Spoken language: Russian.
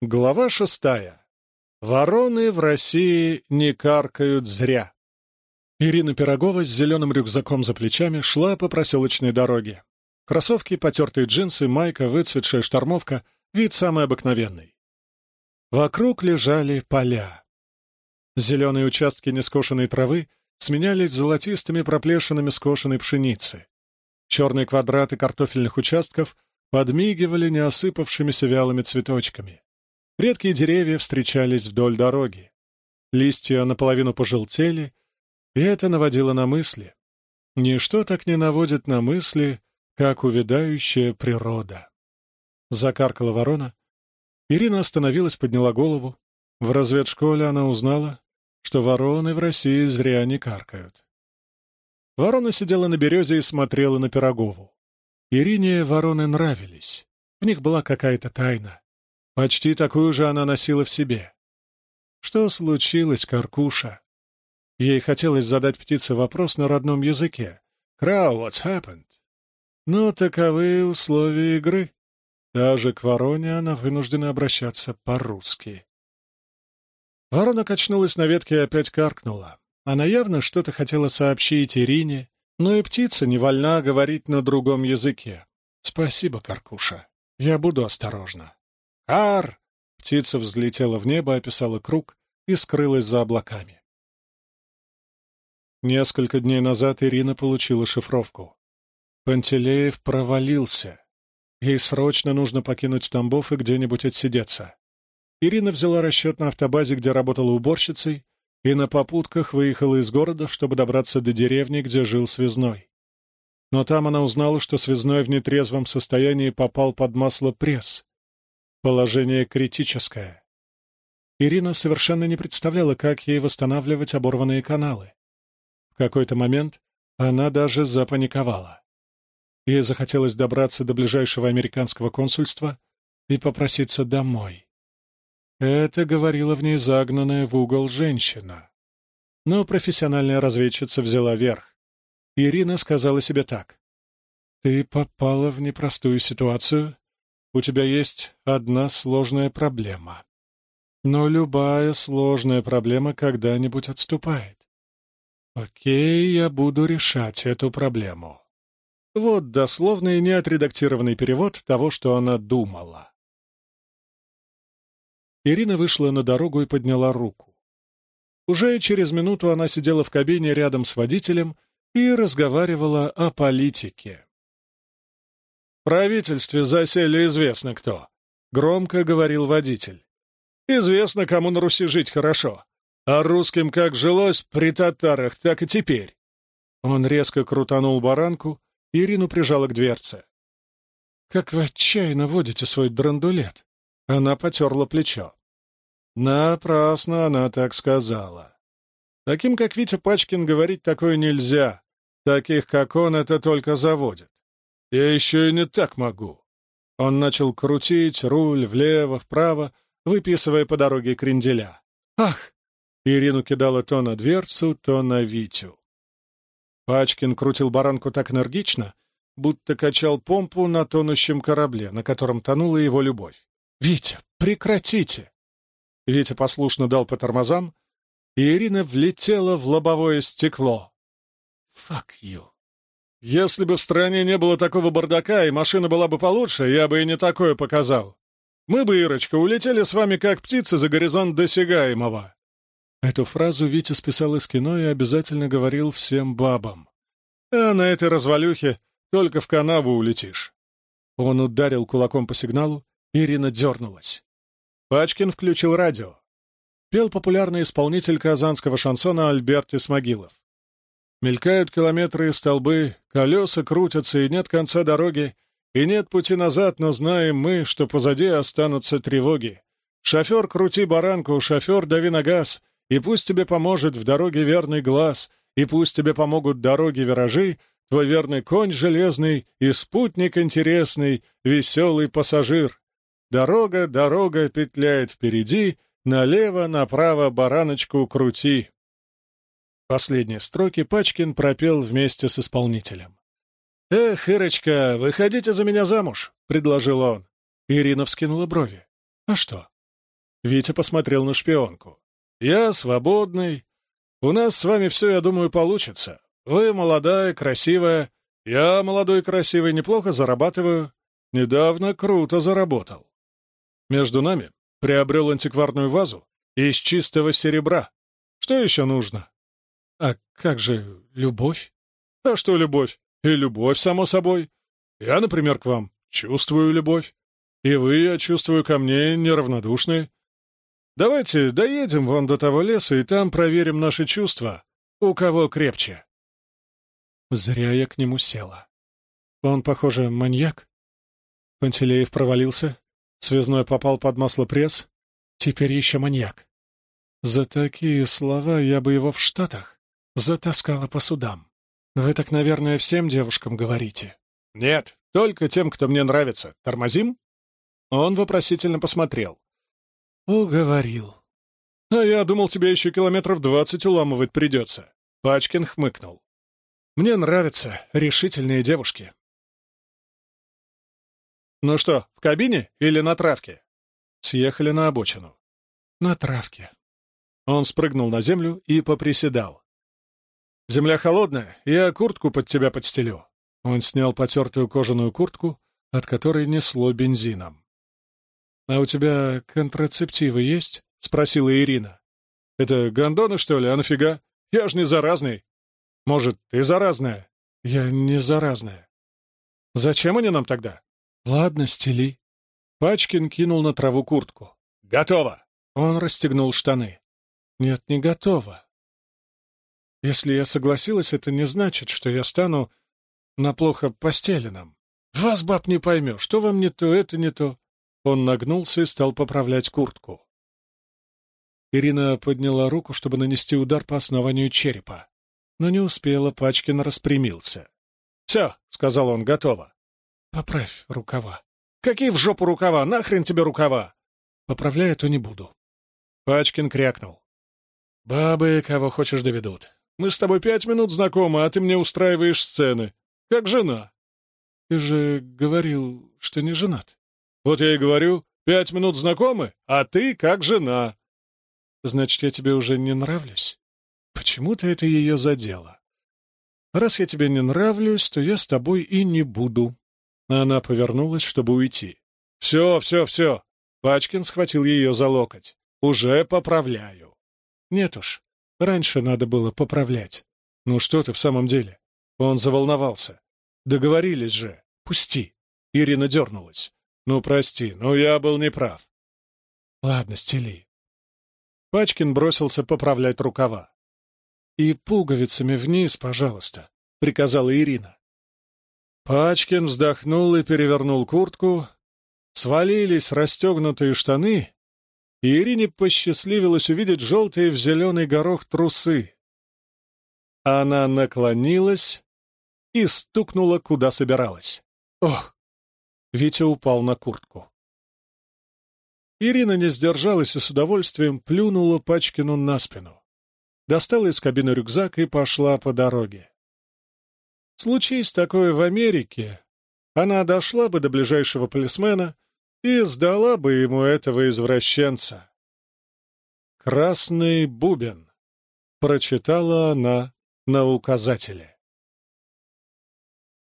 Глава шестая. Вороны в России не каркают зря. Ирина Пирогова с зеленым рюкзаком за плечами шла по проселочной дороге. Кроссовки, потертые джинсы, майка, выцветшая штормовка — вид самый обыкновенный. Вокруг лежали поля. Зеленые участки нескошенной травы сменялись золотистыми проплешинами скошенной пшеницы. Черные квадраты картофельных участков подмигивали неосыпавшимися вялыми цветочками. Редкие деревья встречались вдоль дороги. Листья наполовину пожелтели, и это наводило на мысли. Ничто так не наводит на мысли, как увядающая природа. Закаркала ворона. Ирина остановилась, подняла голову. В разведшколе она узнала, что вороны в России зря не каркают. Ворона сидела на березе и смотрела на Пирогову. Ирине вороны нравились. В них была какая-то тайна. Почти такую же она носила в себе. Что случилось, Каркуша? Ей хотелось задать птице вопрос на родном языке. «Crow, what's happened?» Но таковы условия игры. Даже к вороне она вынуждена обращаться по-русски. Ворона качнулась на ветке и опять каркнула. Она явно что-то хотела сообщить Ирине, но и птица не вольна говорить на другом языке. «Спасибо, Каркуша. Я буду осторожна». «Ар!» Птица взлетела в небо, описала круг и скрылась за облаками. Несколько дней назад Ирина получила шифровку. Пантелеев провалился. Ей срочно нужно покинуть Тамбов и где-нибудь отсидеться. Ирина взяла расчет на автобазе, где работала уборщицей, и на попутках выехала из города, чтобы добраться до деревни, где жил связной. Но там она узнала, что связной в нетрезвом состоянии попал под масло пресс, Положение критическое. Ирина совершенно не представляла, как ей восстанавливать оборванные каналы. В какой-то момент она даже запаниковала. Ей захотелось добраться до ближайшего американского консульства и попроситься домой. Это говорила в ней загнанная в угол женщина. Но профессиональная разведчица взяла верх. Ирина сказала себе так. «Ты попала в непростую ситуацию, у тебя есть одна сложная проблема. Но любая сложная проблема когда-нибудь отступает. Окей, я буду решать эту проблему. Вот дословный неотредактированный перевод того, что она думала. Ирина вышла на дорогу и подняла руку. Уже через минуту она сидела в кабине рядом с водителем и разговаривала о политике правительстве засели известно кто», — громко говорил водитель. «Известно, кому на Руси жить хорошо. А русским как жилось при татарах, так и теперь». Он резко крутанул баранку, Ирину прижала к дверце. «Как вы отчаянно водите свой драндулет!» Она потерла плечо. Напрасно она так сказала. Таким, как Витя Пачкин, говорить такое нельзя. Таких, как он, это только заводит. Я еще и не так могу». Он начал крутить руль влево, вправо, выписывая по дороге кренделя. «Ах!» Ирину кидала то на дверцу, то на Витю. Пачкин крутил баранку так энергично, будто качал помпу на тонущем корабле, на котором тонула его любовь. «Витя, прекратите!» Витя послушно дал по тормозам, и Ирина влетела в лобовое стекло. «Fuck you!» Если бы в стране не было такого бардака, и машина была бы получше, я бы и не такое показал. Мы бы, Ирочка, улетели с вами как птицы за горизонт досягаемого». Эту фразу Витя списал из кино и обязательно говорил всем бабам. «А на этой развалюхе только в канаву улетишь». Он ударил кулаком по сигналу, Ирина дернулась. Пачкин включил радио. Пел популярный исполнитель казанского шансона Альберт Исмагилов. Мелькают километры и столбы, колеса крутятся, и нет конца дороги, и нет пути назад, но знаем мы, что позади останутся тревоги. Шофер, крути баранку, шофер, дави на газ, и пусть тебе поможет в дороге верный глаз, и пусть тебе помогут дороги виражи, твой верный конь железный и спутник интересный, веселый пассажир. Дорога, дорога петляет впереди, налево, направо бараночку крути. Последние строки Пачкин пропел вместе с исполнителем. «Эх, Ирочка, выходите за меня замуж», — предложил он. Ирина вскинула брови. «А что? Витя посмотрел на шпионку. «Я свободный. У нас с вами все, я думаю, получится. Вы молодая, красивая. Я молодой, красивый, неплохо зарабатываю. Недавно круто заработал. Между нами приобрел антикварную вазу из чистого серебра. Что еще нужно? А как же любовь? А что любовь? И любовь, само собой. Я, например, к вам чувствую любовь. И вы, я чувствую, ко мне неравнодушны. Давайте доедем вон до того леса, и там проверим наши чувства. У кого крепче. Зря я к нему села. Он, похоже, маньяк. Пантелеев провалился, связной попал под масло пресс, теперь еще маньяк. За такие слова я бы его в Штатах затаскала по судам. Вы так, наверное, всем девушкам говорите. Нет, только тем, кто мне нравится. Тормозим? Он вопросительно посмотрел. Уговорил. А я думал, тебе еще километров двадцать уламывать придется. Пачкин хмыкнул. Мне нравятся решительные девушки. «Ну что, в кабине или на травке?» Съехали на обочину. «На травке». Он спрыгнул на землю и поприседал. «Земля холодная, я куртку под тебя подстелю». Он снял потертую кожаную куртку, от которой несло бензином. «А у тебя контрацептивы есть?» — спросила Ирина. «Это гондоны, что ли? А нафига? Я ж не заразный». «Может, ты заразная?» «Я не заразная». «Зачем они нам тогда?» «Ладно, стели». Пачкин кинул на траву куртку. «Готово!» Он расстегнул штаны. «Нет, не готово. Если я согласилась, это не значит, что я стану на плохо постеленном. Вас, баб, не поймешь, что вам не то, это не то». Он нагнулся и стал поправлять куртку. Ирина подняла руку, чтобы нанести удар по основанию черепа, но не успела, Пачкин распрямился. «Все», — сказал он, — «готово». Поправь рукава. Какие в жопу рукава? Нахрен тебе рукава? Поправляй, а то не буду. Пачкин крякнул. Бабы, кого хочешь, доведут. Мы с тобой пять минут знакомы, а ты мне устраиваешь сцены. Как жена. Ты же говорил, что не женат. Вот я и говорю, пять минут знакомы, а ты как жена. Значит, я тебе уже не нравлюсь? Почему-то это ее задело. Раз я тебе не нравлюсь, то я с тобой и не буду. Она повернулась, чтобы уйти. «Все, все, все!» Пачкин схватил ее за локоть. «Уже поправляю». «Нет уж, раньше надо было поправлять». «Ну что ты в самом деле?» Он заволновался. «Договорились же. Пусти». Ирина дернулась. «Ну, прости, но я был неправ». «Ладно, стели». Пачкин бросился поправлять рукава. «И пуговицами вниз, пожалуйста», — приказала Ирина. Пачкин вздохнул и перевернул куртку. Свалились расстегнутые штаны, и Ирине посчастливилось увидеть желтые в зеленый горох трусы. Она наклонилась и стукнула, куда собиралась. Ох! Витя упал на куртку. Ирина не сдержалась и с удовольствием плюнула Пачкину на спину. Достала из кабины рюкзак и пошла по дороге. Случись такое в Америке, она дошла бы до ближайшего полисмена и сдала бы ему этого извращенца. «Красный бубен», — прочитала она на указателе.